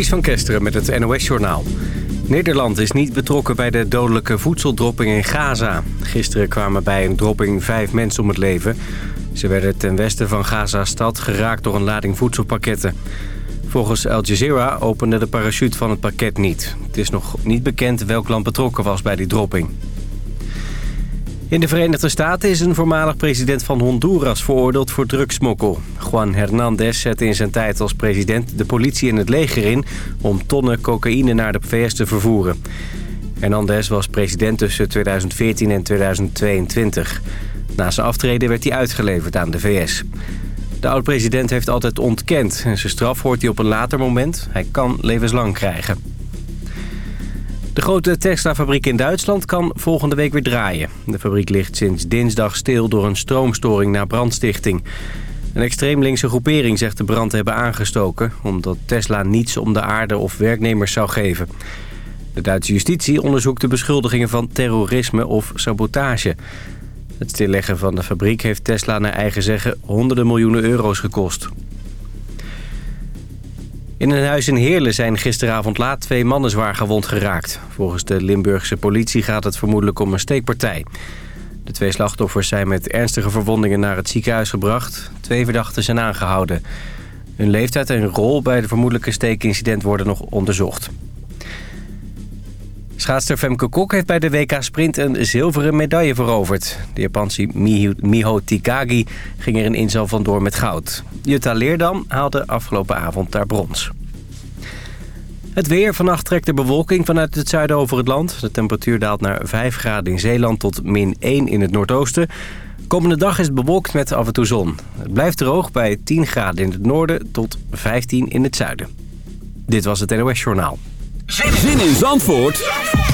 Ties van Kesteren met het NOS-journaal. Nederland is niet betrokken bij de dodelijke voedseldropping in Gaza. Gisteren kwamen bij een dropping vijf mensen om het leven. Ze werden ten westen van Gaza-stad geraakt door een lading voedselpakketten. Volgens Al Jazeera opende de parachute van het pakket niet. Het is nog niet bekend welk land betrokken was bij die dropping. In de Verenigde Staten is een voormalig president van Honduras veroordeeld voor drugsmokkel. Juan Hernandez zette in zijn tijd als president de politie en het leger in... om tonnen cocaïne naar de VS te vervoeren. Hernandez was president tussen 2014 en 2022. Na zijn aftreden werd hij uitgeleverd aan de VS. De oud-president heeft altijd ontkend en zijn straf hoort hij op een later moment. Hij kan levenslang krijgen. De grote Tesla-fabriek in Duitsland kan volgende week weer draaien. De fabriek ligt sinds dinsdag stil door een stroomstoring na brandstichting. Een extreem linkse groepering zegt de brand hebben aangestoken... omdat Tesla niets om de aarde of werknemers zou geven. De Duitse justitie onderzoekt de beschuldigingen van terrorisme of sabotage. Het stilleggen van de fabriek heeft Tesla naar eigen zeggen honderden miljoenen euro's gekost. In een huis in Heerlen zijn gisteravond laat twee mannen zwaar gewond geraakt. Volgens de Limburgse politie gaat het vermoedelijk om een steekpartij. De twee slachtoffers zijn met ernstige verwondingen naar het ziekenhuis gebracht. Twee verdachten zijn aangehouden. Hun leeftijd en rol bij de vermoedelijke steekincident worden nog onderzocht. Schaatster Femke Kok heeft bij de WK Sprint een zilveren medaille veroverd. De Japanse Miho Tikagi ging er in inzal vandoor met goud. Jutta Leerdam haalde afgelopen avond daar brons. Het weer. Vannacht trekt de bewolking vanuit het zuiden over het land. De temperatuur daalt naar 5 graden in Zeeland tot min 1 in het noordoosten. Komende dag is het bewolkt met af en toe zon. Het blijft droog bij 10 graden in het noorden tot 15 in het zuiden. Dit was het NOS Journaal. Zin in Zandvoort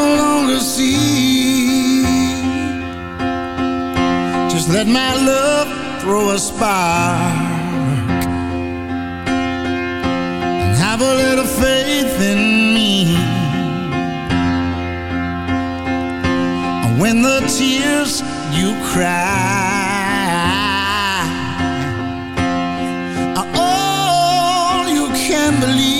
no longer see. Just let my love throw a spark. And have a little faith in me. And when the tears you cry all you can believe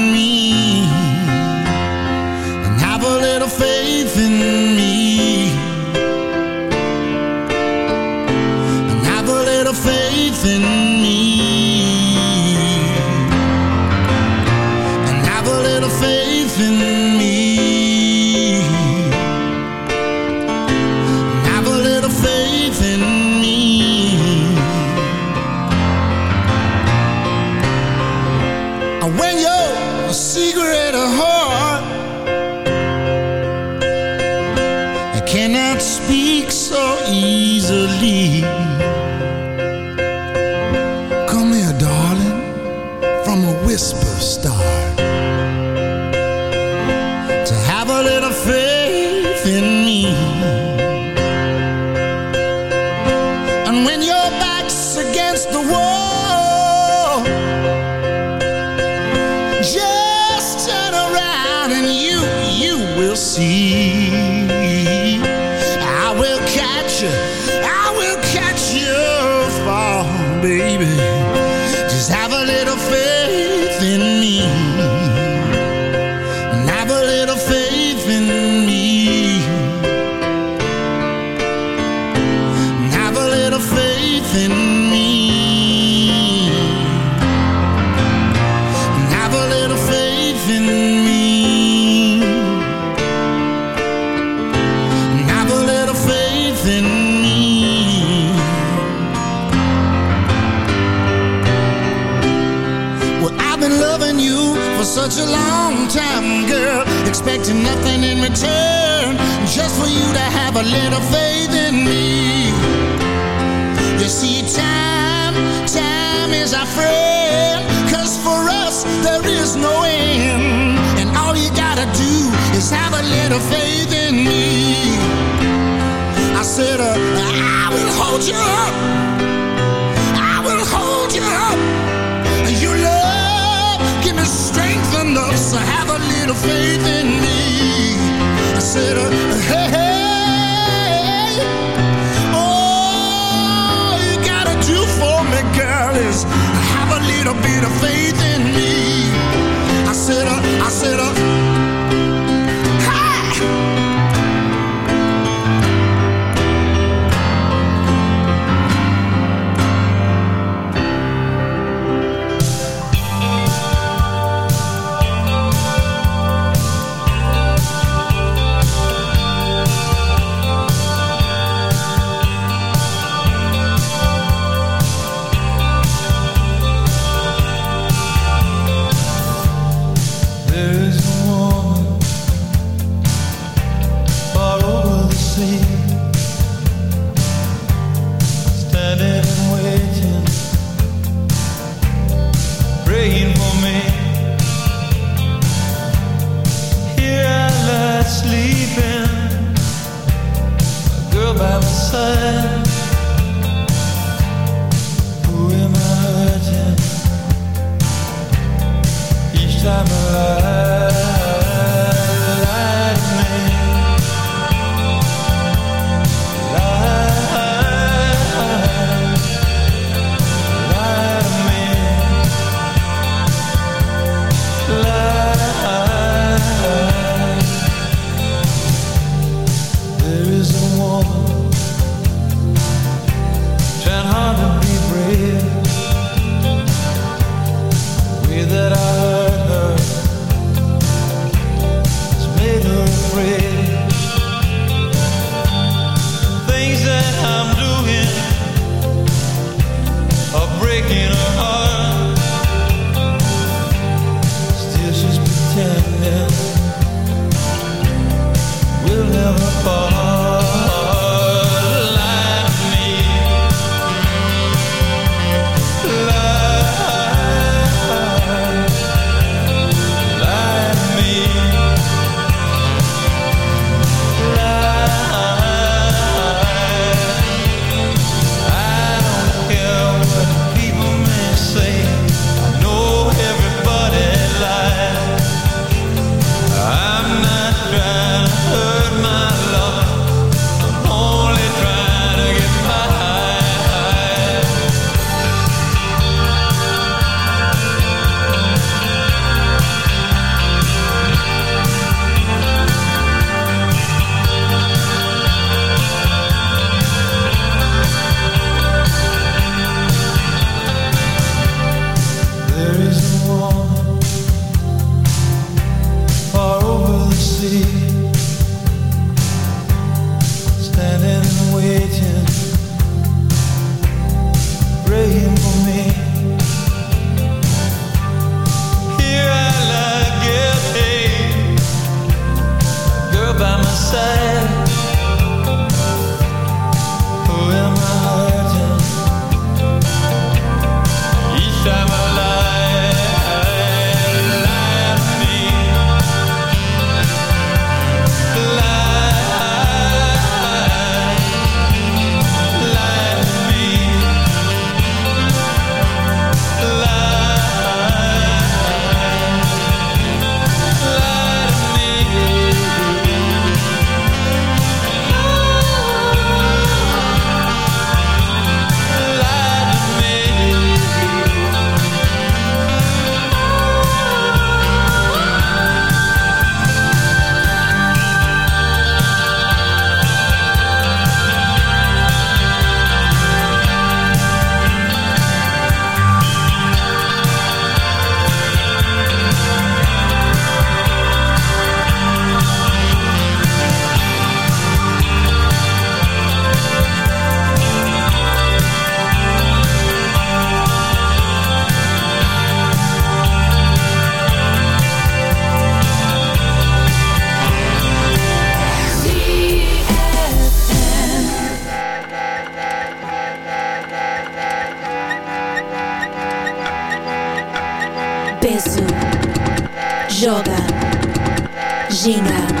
Imagina.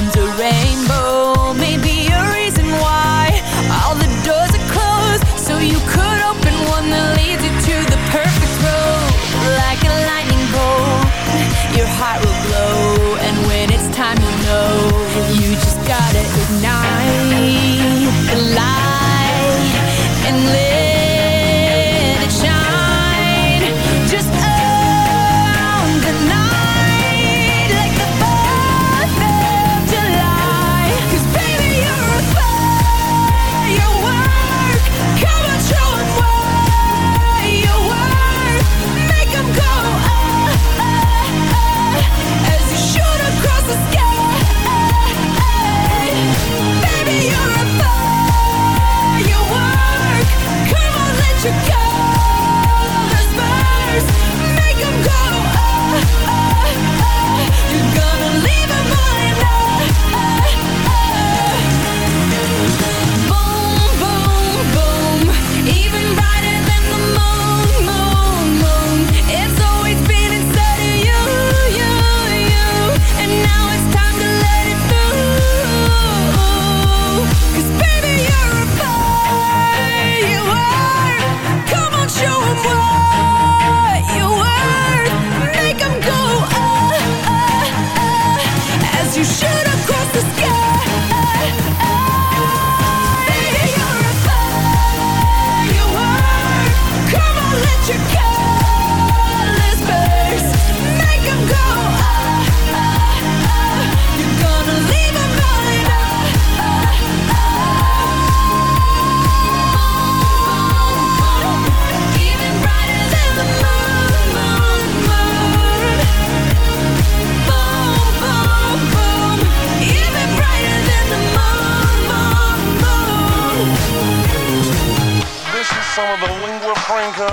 Comes a rainbow.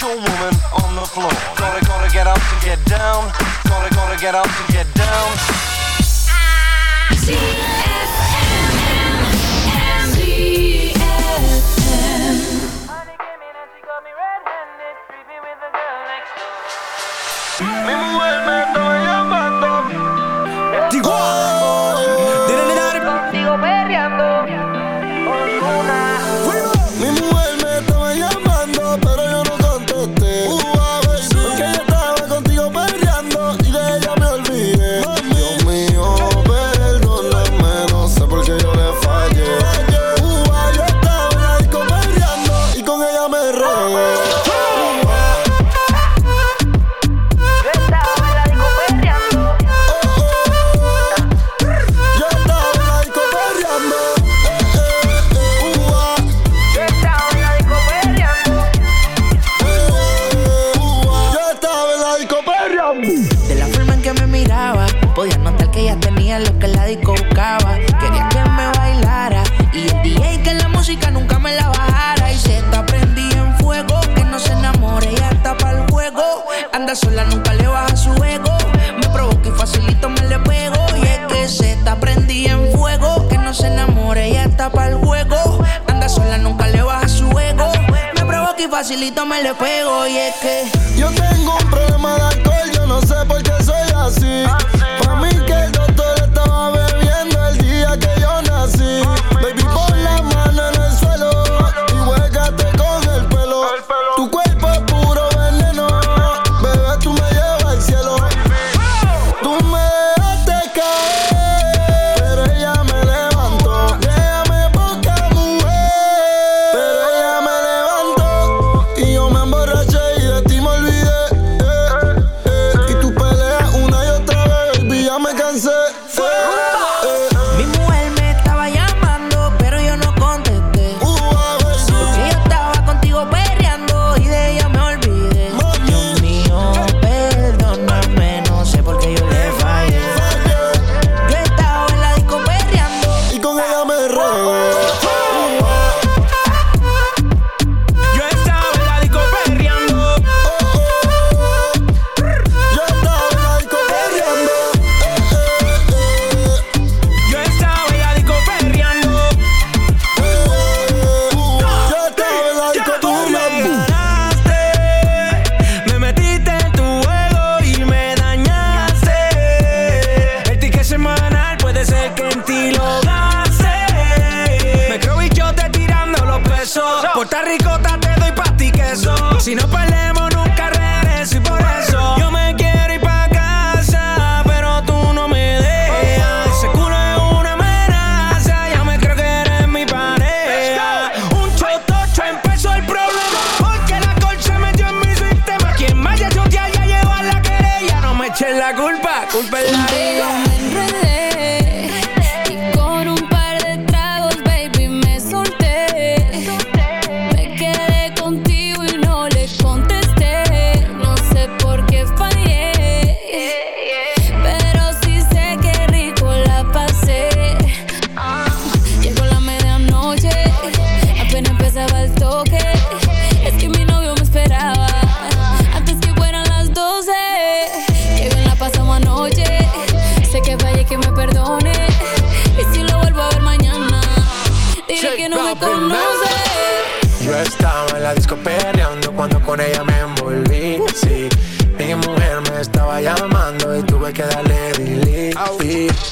Your woman on the floor. Gonna, gonna get up to get down. Gonna, gonna get up to get down. Mi mujer me facilito me le pego. Y es que. Yo tengo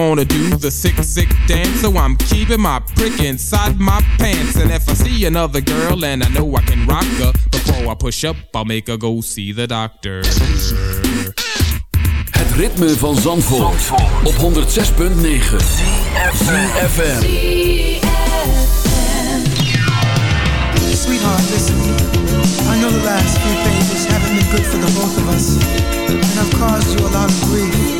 wanna do the sick, sick dance, so I'm keeping my prick inside my pants. And if I see another girl and I know I can rock her, before I push up, I'll make her go see the doctor. Het ritme van Zandvoort, op 106.9 ZFM. Sweetheart, listen. I know the last few pages haven't been good for the both of us, and I've caused you a lot of grief.